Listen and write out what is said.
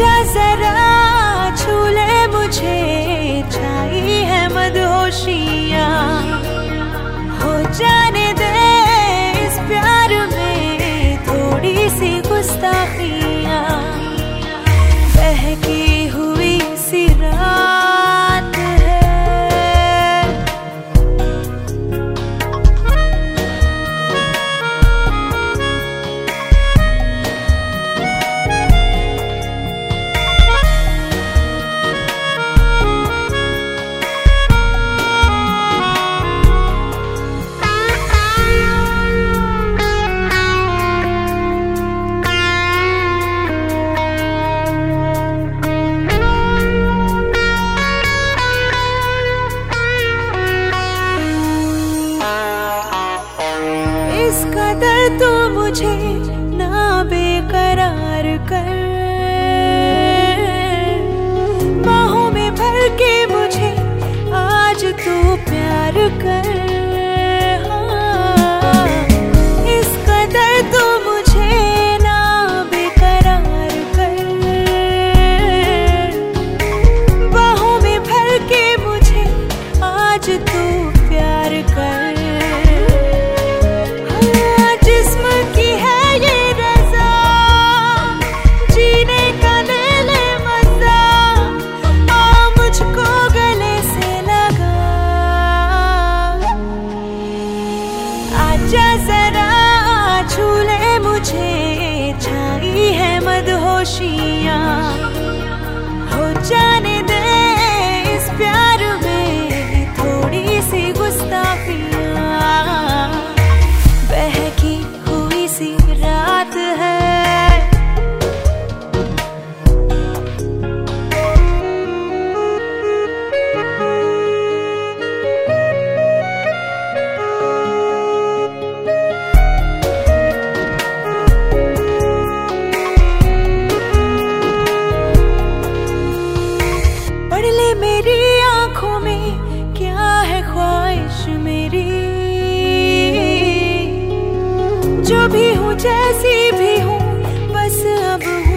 आजा जरा छू मुझे चाहिए है मदहोशिया। हो जाने दे इस प्यार में थोड़ी सी गुस्ताखिया। बहकी कर। बाहों में भर के मुझे आज तू प्यार कर। जो भी हूँ जैसी भी हूँ बस अब हूँ।